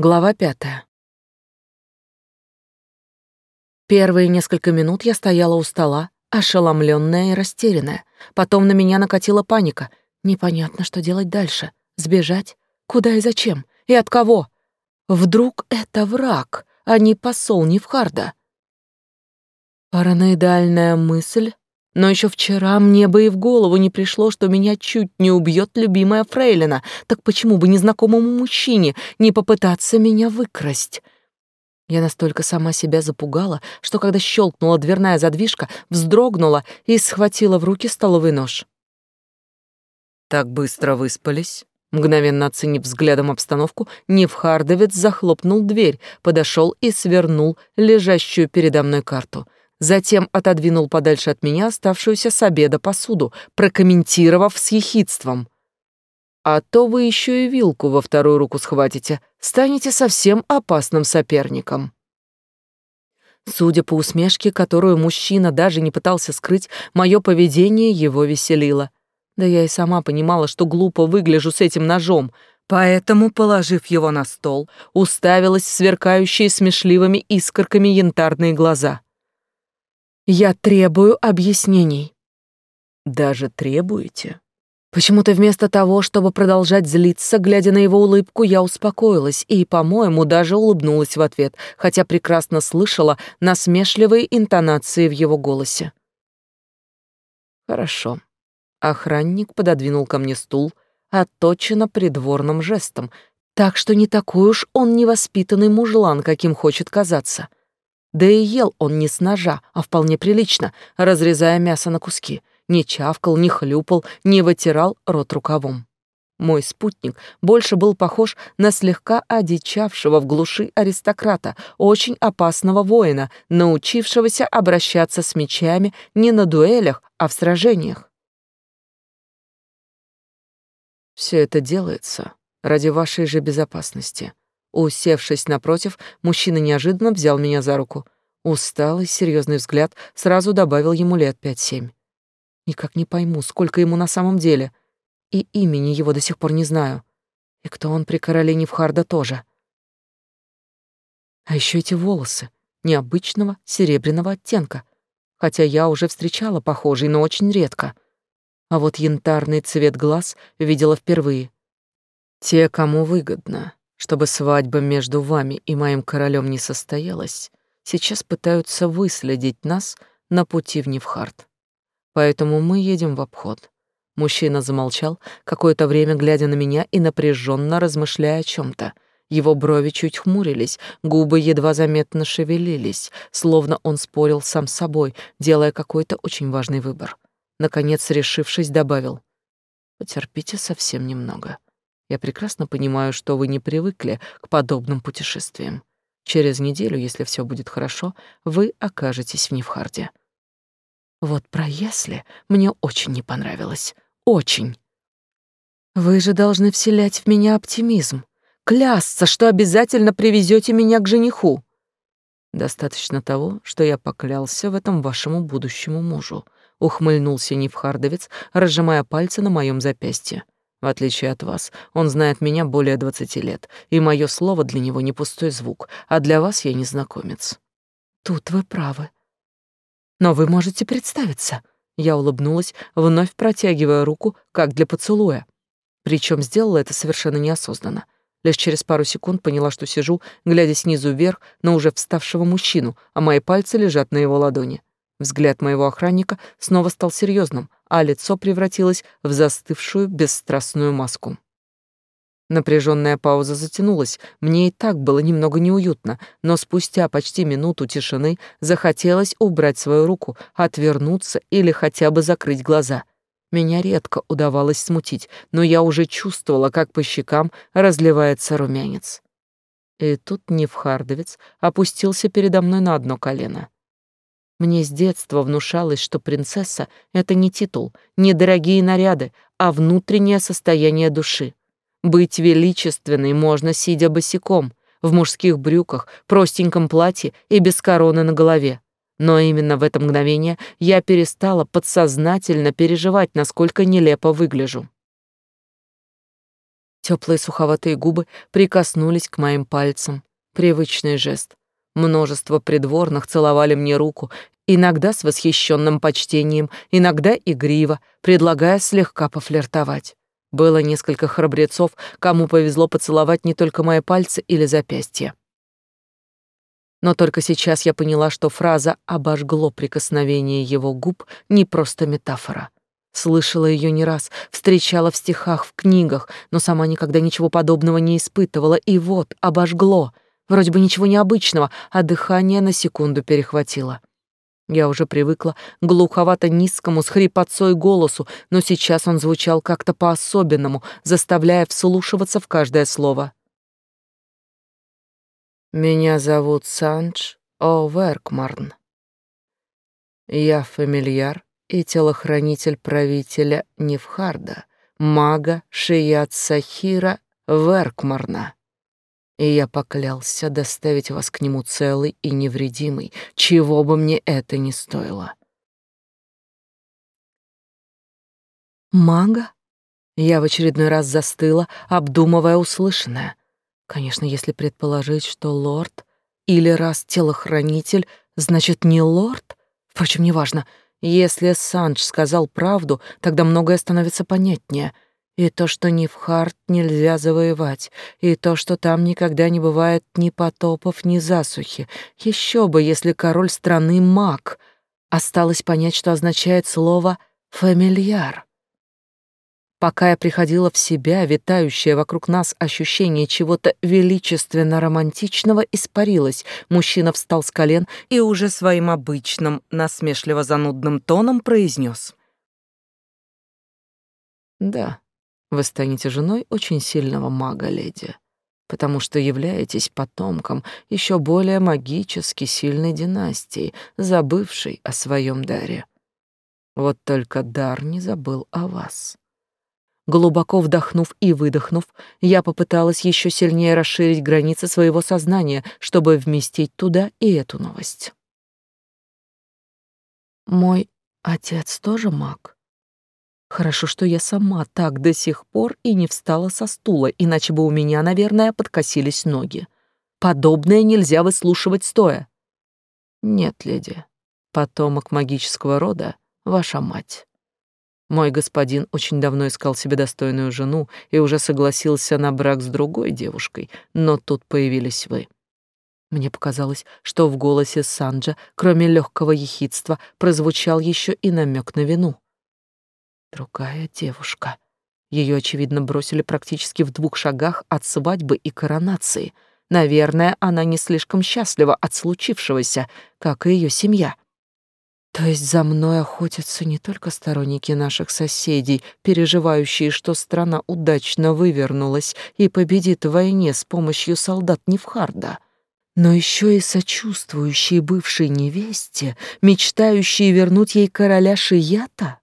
Глава пятая. Первые несколько минут я стояла у стола, ошеломленная и растерянная. Потом на меня накатила паника. Непонятно, что делать дальше. Сбежать? Куда и зачем? И от кого? Вдруг это враг, а не посол Невхарда? Параноидальная мысль но еще вчера мне бы и в голову не пришло, что меня чуть не убьет любимая фрейлина. Так почему бы незнакомому мужчине не попытаться меня выкрасть? Я настолько сама себя запугала, что когда щелкнула дверная задвижка, вздрогнула и схватила в руки столовый нож. Так быстро выспались. Мгновенно оценив взглядом обстановку, Невхардовец захлопнул дверь, подошел и свернул лежащую передо мной карту — Затем отодвинул подальше от меня оставшуюся с обеда посуду, прокомментировав с ехидством. «А то вы еще и вилку во вторую руку схватите, станете совсем опасным соперником». Судя по усмешке, которую мужчина даже не пытался скрыть, мое поведение его веселило. Да я и сама понимала, что глупо выгляжу с этим ножом, поэтому, положив его на стол, уставилась в сверкающие смешливыми искорками янтарные глаза — я требую объяснений. Даже требуете? Почему-то вместо того, чтобы продолжать злиться, глядя на его улыбку, я успокоилась и, по-моему, даже улыбнулась в ответ, хотя прекрасно слышала насмешливые интонации в его голосе. Хорошо. Охранник пододвинул ко мне стул, отточенно придворным жестом, так что не такой уж он невоспитанный мужлан, каким хочет казаться. Да и ел он не с ножа, а вполне прилично, разрезая мясо на куски. Не чавкал, не хлюпал, не вытирал рот рукавом. Мой спутник больше был похож на слегка одичавшего в глуши аристократа, очень опасного воина, научившегося обращаться с мечами не на дуэлях, а в сражениях. Все это делается ради вашей же безопасности. Усевшись напротив, мужчина неожиданно взял меня за руку. Усталый, серьезный взгляд сразу добавил ему лет пять-семь. Никак не пойму, сколько ему на самом деле. И имени его до сих пор не знаю. И кто он при короле Невхарда тоже. А еще эти волосы, необычного серебряного оттенка. Хотя я уже встречала похожий, но очень редко. А вот янтарный цвет глаз видела впервые. Те, кому выгодно чтобы свадьба между вами и моим королем не состоялась, сейчас пытаются выследить нас на пути в Невхард. Поэтому мы едем в обход. Мужчина замолчал, какое-то время глядя на меня и напряженно размышляя о чем то Его брови чуть хмурились, губы едва заметно шевелились, словно он спорил сам с собой, делая какой-то очень важный выбор. Наконец, решившись, добавил: "Потерпите совсем немного. Я прекрасно понимаю, что вы не привыкли к подобным путешествиям. Через неделю, если все будет хорошо, вы окажетесь в Невхарде. Вот про «если» мне очень не понравилось. Очень. Вы же должны вселять в меня оптимизм. Клясться, что обязательно привезете меня к жениху. Достаточно того, что я поклялся в этом вашему будущему мужу. Ухмыльнулся Невхардовец, разжимая пальцы на моем запястье. В отличие от вас, он знает меня более двадцати лет, и мое слово для него не пустой звук, а для вас я незнакомец. Тут вы правы. Но вы можете представиться. Я улыбнулась, вновь протягивая руку, как для поцелуя. Причем сделала это совершенно неосознанно. Лишь через пару секунд поняла, что сижу, глядя снизу вверх на уже вставшего мужчину, а мои пальцы лежат на его ладони. Взгляд моего охранника снова стал серьезным, а лицо превратилось в застывшую бесстрастную маску. Напряженная пауза затянулась. Мне и так было немного неуютно, но спустя почти минуту тишины захотелось убрать свою руку, отвернуться или хотя бы закрыть глаза. Меня редко удавалось смутить, но я уже чувствовала, как по щекам разливается румянец. И тут Невхардовец опустился передо мной на одно колено. Мне с детства внушалось, что принцесса — это не титул, не дорогие наряды, а внутреннее состояние души. Быть величественной можно, сидя босиком, в мужских брюках, простеньком платье и без короны на голове. Но именно в это мгновение я перестала подсознательно переживать, насколько нелепо выгляжу. Теплые суховатые губы прикоснулись к моим пальцам. Привычный жест. Множество придворных целовали мне руку, иногда с восхищенным почтением, иногда игриво, предлагая слегка пофлиртовать. Было несколько храбрецов, кому повезло поцеловать не только мои пальцы или запястья. Но только сейчас я поняла, что фраза «обожгло прикосновение его губ» не просто метафора. Слышала ее не раз, встречала в стихах, в книгах, но сама никогда ничего подобного не испытывала, и вот обожгло. Вроде бы ничего необычного, а дыхание на секунду перехватило. Я уже привыкла к глуховато-низкому с хрипотцой голосу, но сейчас он звучал как-то по-особенному, заставляя вслушиваться в каждое слово. Меня зовут Сандж О'Веркмарн. Я фамильяр и телохранитель правителя Невхарда, мага Шият Сахира Веркмарна. И я поклялся доставить вас к нему целый и невредимый, чего бы мне это ни стоило. Мага? Я в очередной раз застыла, обдумывая услышанное. Конечно, если предположить, что лорд или раз телохранитель, значит, не лорд? Впрочем, неважно. Если Санж сказал правду, тогда многое становится понятнее. И то, что ни в Харт нельзя завоевать, и то, что там никогда не бывает ни потопов, ни засухи. Еще бы, если король страны маг. Осталось понять, что означает слово «фамильяр». Пока я приходила в себя, витающее вокруг нас ощущение чего-то величественно-романтичного испарилось. Мужчина встал с колен и уже своим обычным, насмешливо-занудным тоном произнес. «Да, вы станете женой очень сильного мага, леди, потому что являетесь потомком еще более магически сильной династии, забывшей о своем даре. Вот только дар не забыл о вас». Глубоко вдохнув и выдохнув, я попыталась еще сильнее расширить границы своего сознания, чтобы вместить туда и эту новость. Мой отец тоже маг. Хорошо, что я сама так до сих пор и не встала со стула, иначе бы у меня, наверное, подкосились ноги. Подобное нельзя выслушивать стоя. Нет, леди, потомок магического рода — ваша мать. Мой господин очень давно искал себе достойную жену и уже согласился на брак с другой девушкой, но тут появились вы. Мне показалось, что в голосе Санджа, кроме легкого ехидства, прозвучал еще и намек на вину. Другая девушка. Ее, очевидно, бросили практически в двух шагах от свадьбы и коронации. Наверное, она не слишком счастлива от случившегося, как и ее семья. То есть за мной охотятся не только сторонники наших соседей, переживающие, что страна удачно вывернулась и победит в войне с помощью солдат Невхарда, но еще и сочувствующие бывшей невесте, мечтающие вернуть ей короля Шията?